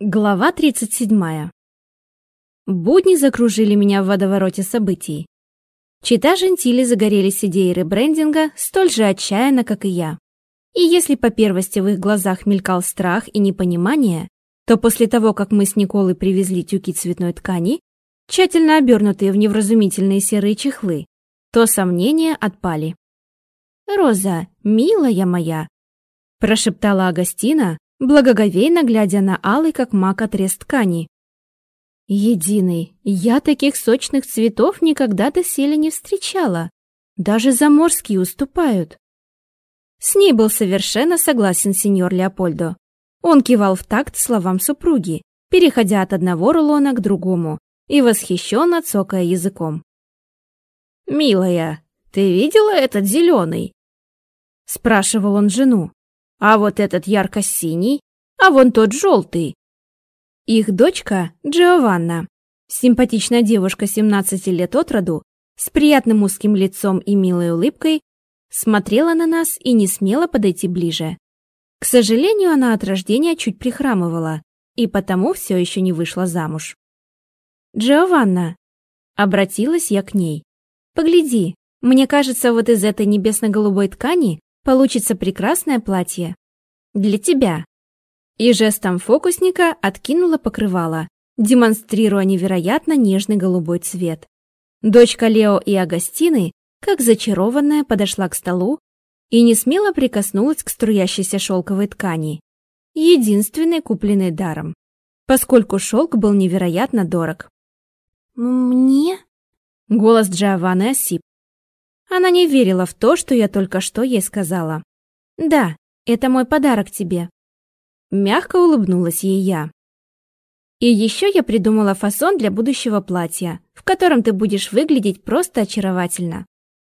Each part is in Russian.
Глава 37. Будни закружили меня в водовороте событий. Чита Жентили загорелись идеей ребрендинга столь же отчаянно, как и я. И если по первости в их глазах мелькал страх и непонимание, то после того, как мы с Николой привезли тюки цветной ткани, тщательно обернутые в невразумительные серые чехлы, то сомнения отпали. «Роза, милая моя!» – прошептала Агастина, благоговейно глядя на алый, как мак, отрез ткани. «Единый, я таких сочных цветов никогда доселе не встречала. Даже заморские уступают». С ней был совершенно согласен сеньор Леопольдо. Он кивал в такт словам супруги, переходя от одного рулона к другому и восхищенно цокая языком. «Милая, ты видела этот зеленый?» Спрашивал он жену. А вот этот ярко-синий, а вон тот желтый. Их дочка Джованна, симпатичная девушка 17 лет от роду, с приятным узким лицом и милой улыбкой, смотрела на нас и не смела подойти ближе. К сожалению, она от рождения чуть прихрамывала, и потому все еще не вышла замуж. «Джованна!» — обратилась я к ней. «Погляди, мне кажется, вот из этой небесно-голубой ткани Получится прекрасное платье. Для тебя. И жестом фокусника откинула покрывало, демонстрируя невероятно нежный голубой цвет. Дочка Лео и Агастины, как зачарованная, подошла к столу и не смело прикоснулась к струящейся шелковой ткани, единственной купленной даром, поскольку шелк был невероятно дорог. «Мне?» Голос Джованны осип. Она не верила в то, что я только что ей сказала. «Да, это мой подарок тебе». Мягко улыбнулась ей я. «И еще я придумала фасон для будущего платья, в котором ты будешь выглядеть просто очаровательно.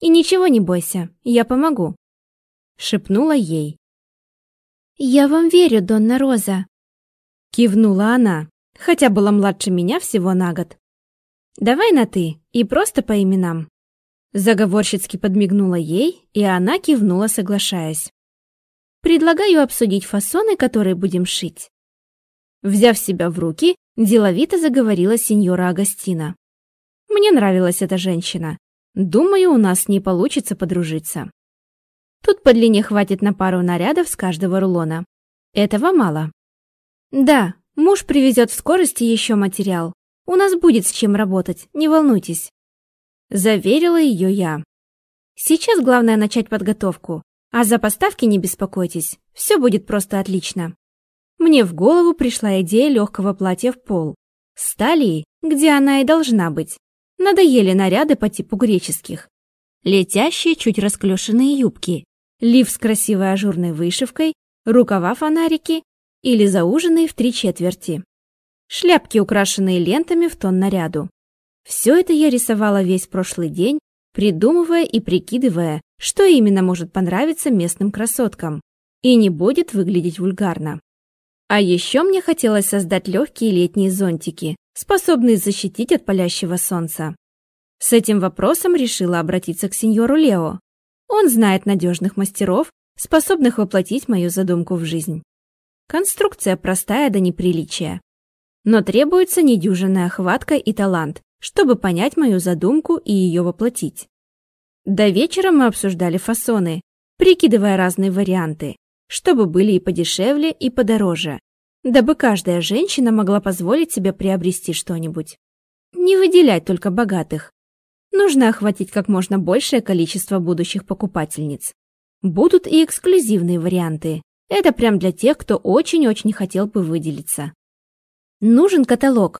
И ничего не бойся, я помогу», — шепнула ей. «Я вам верю, Донна Роза», — кивнула она, хотя была младше меня всего на год. «Давай на «ты» и просто по именам». Заговорщицки подмигнула ей, и она кивнула, соглашаясь. «Предлагаю обсудить фасоны, которые будем шить». Взяв себя в руки, деловито заговорила сеньора Агастина. «Мне нравилась эта женщина. Думаю, у нас не получится подружиться. Тут по длине хватит на пару нарядов с каждого рулона. Этого мало. Да, муж привезет в скорости еще материал. У нас будет с чем работать, не волнуйтесь. Заверила ее я. Сейчас главное начать подготовку, а за поставки не беспокойтесь, все будет просто отлично. Мне в голову пришла идея легкого платья в пол. С талией, где она и должна быть. Надоели наряды по типу греческих. Летящие, чуть расклешенные юбки, лиф с красивой ажурной вышивкой, рукава-фонарики или зауженные в три четверти. Шляпки, украшенные лентами в тон наряду. Все это я рисовала весь прошлый день, придумывая и прикидывая, что именно может понравиться местным красоткам и не будет выглядеть вульгарно. А еще мне хотелось создать легкие летние зонтики, способные защитить от палящего солнца. С этим вопросом решила обратиться к сеньору Лео. Он знает надежных мастеров, способных воплотить мою задумку в жизнь. Конструкция простая до неприличия. Но требуется недюжинная хватка и талант, чтобы понять мою задумку и ее воплотить. До вечера мы обсуждали фасоны, прикидывая разные варианты, чтобы были и подешевле, и подороже, дабы каждая женщина могла позволить себе приобрести что-нибудь. Не выделять только богатых. Нужно охватить как можно большее количество будущих покупательниц. Будут и эксклюзивные варианты. Это прям для тех, кто очень-очень хотел бы выделиться. Нужен каталог,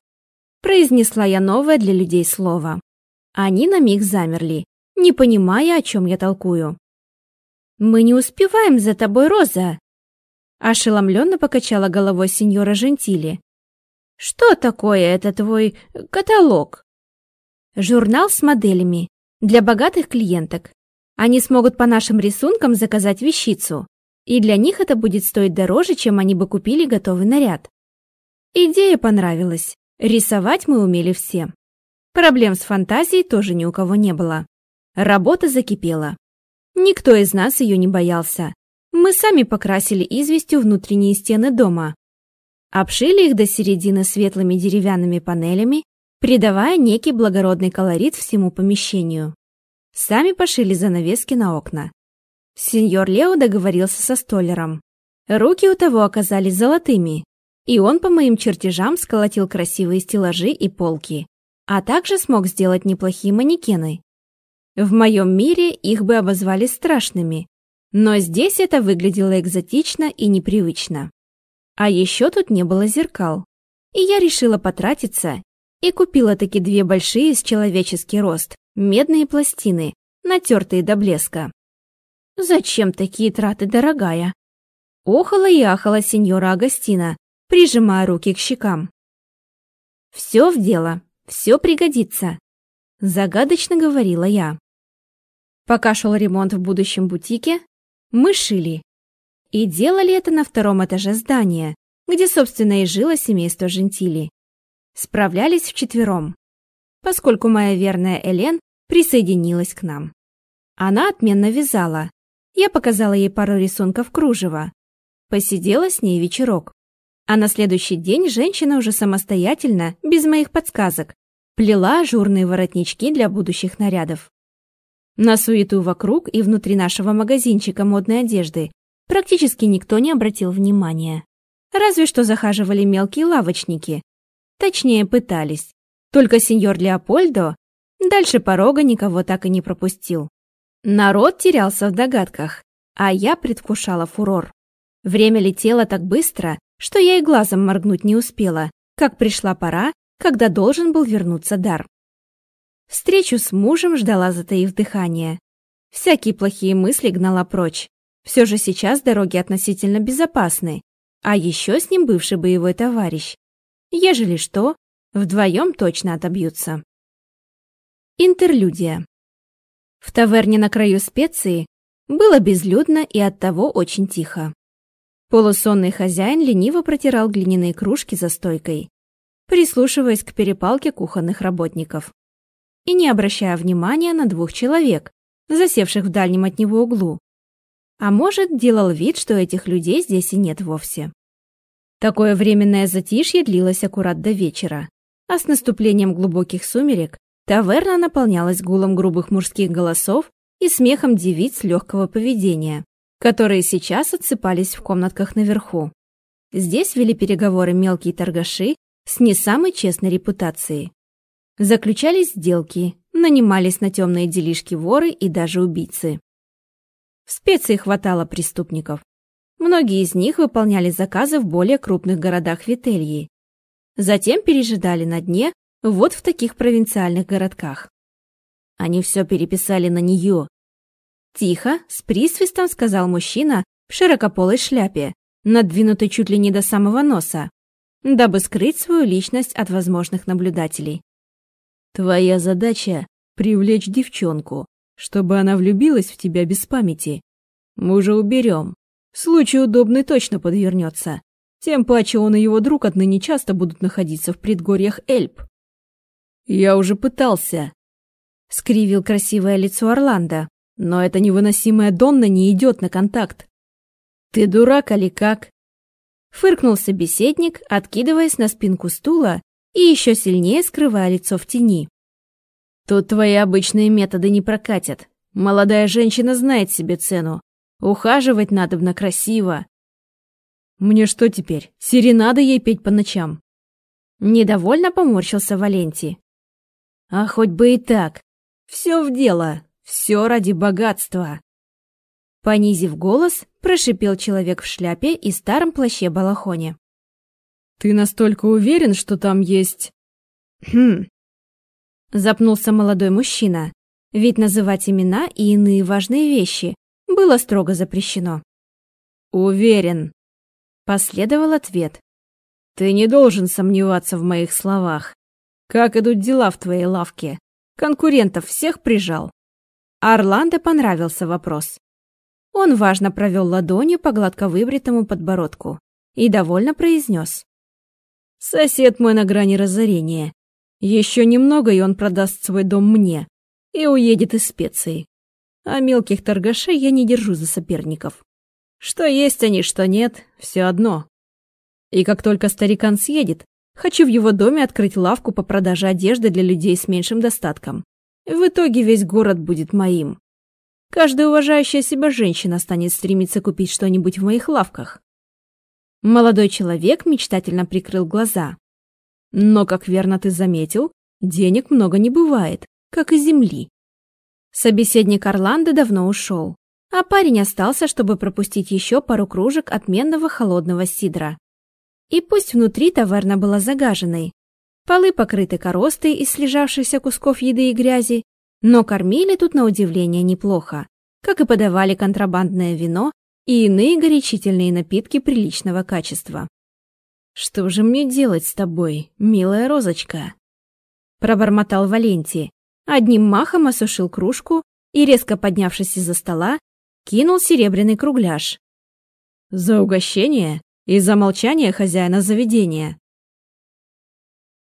произнесла я новое для людей слово. Они на миг замерли, не понимая, о чем я толкую. «Мы не успеваем за тобой, Роза!» Ошеломленно покачала головой сеньора Жентили. «Что такое это твой каталог?» «Журнал с моделями для богатых клиенток. Они смогут по нашим рисункам заказать вещицу, и для них это будет стоить дороже, чем они бы купили готовый наряд». Идея понравилась. Рисовать мы умели все. Проблем с фантазией тоже ни у кого не было. Работа закипела. Никто из нас ее не боялся. Мы сами покрасили известью внутренние стены дома. Обшили их до середины светлыми деревянными панелями, придавая некий благородный колорит всему помещению. Сами пошили занавески на окна. Сеньор Лео договорился со столером. Руки у того оказались золотыми, и он по моим чертежам сколотил красивые стеллажи и полки, а также смог сделать неплохие манекены. В моем мире их бы обозвали страшными, но здесь это выглядело экзотично и непривычно. А еще тут не было зеркал, и я решила потратиться и купила таки две большие с человеческий рост медные пластины, натертые до блеска. «Зачем такие траты, дорогая?» Охала и ахала сеньора Агастина, прижимая руки к щекам. «Все в дело, все пригодится», — загадочно говорила я. Пока шел ремонт в будущем бутике, мы шили. И делали это на втором этаже здания, где, собственно, и жило семейство Жентили. Справлялись вчетвером, поскольку моя верная Элен присоединилась к нам. Она отменно вязала. Я показала ей пару рисунков кружева. Посидела с ней вечерок. А на следующий день женщина уже самостоятельно, без моих подсказок, плела ажурные воротнички для будущих нарядов. На суету вокруг и внутри нашего магазинчика модной одежды практически никто не обратил внимания. Разве что захаживали мелкие лавочники. Точнее, пытались. Только сеньор Леопольдо дальше порога никого так и не пропустил. Народ терялся в догадках, а я предвкушала фурор. Время летело так быстро, что я и глазом моргнуть не успела, как пришла пора, когда должен был вернуться дар. Встречу с мужем ждала, затаив дыхание. Всякие плохие мысли гнала прочь. Все же сейчас дороги относительно безопасны, а еще с ним бывший боевой товарищ. Ежели что, вдвоем точно отобьются. Интерлюдия. В таверне на краю специи было безлюдно и оттого очень тихо. Полусонный хозяин лениво протирал глиняные кружки за стойкой, прислушиваясь к перепалке кухонных работников и не обращая внимания на двух человек, засевших в дальнем от него углу. А может, делал вид, что этих людей здесь и нет вовсе. Такое временное затишье длилось аккурат до вечера, а с наступлением глубоких сумерек таверна наполнялась гулом грубых мужских голосов и смехом девиц легкого поведения, которые сейчас отсыпались в комнатках наверху. Здесь вели переговоры мелкие торгаши с не самой честной репутацией. Заключались сделки, нанимались на темные делишки воры и даже убийцы. В специи хватало преступников. Многие из них выполняли заказы в более крупных городах Вительи. Затем пережидали на дне вот в таких провинциальных городках. Они все переписали на нее, Тихо, с присвистом сказал мужчина в широкополой шляпе, надвинутой чуть ли не до самого носа, дабы скрыть свою личность от возможных наблюдателей. «Твоя задача — привлечь девчонку, чтобы она влюбилась в тебя без памяти. Мы уже уберем. Случай удобный точно подвернется. Тем паче он и его друг отныне часто будут находиться в предгорьях Эльп. «Я уже пытался», — скривил красивое лицо Орландо, но эта невыносимая Донна не идет на контакт. Ты дурак, али как? Фыркнул собеседник, откидываясь на спинку стула и еще сильнее скрывая лицо в тени. Тут твои обычные методы не прокатят. Молодая женщина знает себе цену. Ухаживать надо на красиво. Мне что теперь, серенады ей петь по ночам? Недовольно поморщился Валенти. А хоть бы и так. Все в дело. Все ради богатства!» Понизив голос, прошипел человек в шляпе и старом плаще-балахоне. «Ты настолько уверен, что там есть...» «Хм...» Запнулся молодой мужчина, ведь называть имена и иные важные вещи было строго запрещено. «Уверен», — последовал ответ. «Ты не должен сомневаться в моих словах. Как идут дела в твоей лавке? Конкурентов всех прижал?» Орландо понравился вопрос. Он важно провел ладонью по гладко выбритому подбородку и довольно произнес. «Сосед мой на грани разорения. Еще немного, и он продаст свой дом мне и уедет из специй. А мелких торгашей я не держу за соперников. Что есть они, что нет, все одно. И как только старикан съедет, хочу в его доме открыть лавку по продаже одежды для людей с меньшим достатком. В итоге весь город будет моим. Каждая уважающая себя женщина станет стремиться купить что-нибудь в моих лавках. Молодой человек мечтательно прикрыл глаза. Но, как верно ты заметил, денег много не бывает, как и земли. Собеседник Орландо давно ушел, а парень остался, чтобы пропустить еще пару кружек отменного холодного сидра. И пусть внутри таверна была загаженной, полы покрыты коростой из слежавшихся кусков еды и грязи, но кормили тут на удивление неплохо, как и подавали контрабандное вино и иные горячительные напитки приличного качества. «Что же мне делать с тобой, милая розочка?» Пробормотал Валентий, одним махом осушил кружку и, резко поднявшись из-за стола, кинул серебряный кругляш. «За угощение и за молчание хозяина заведения.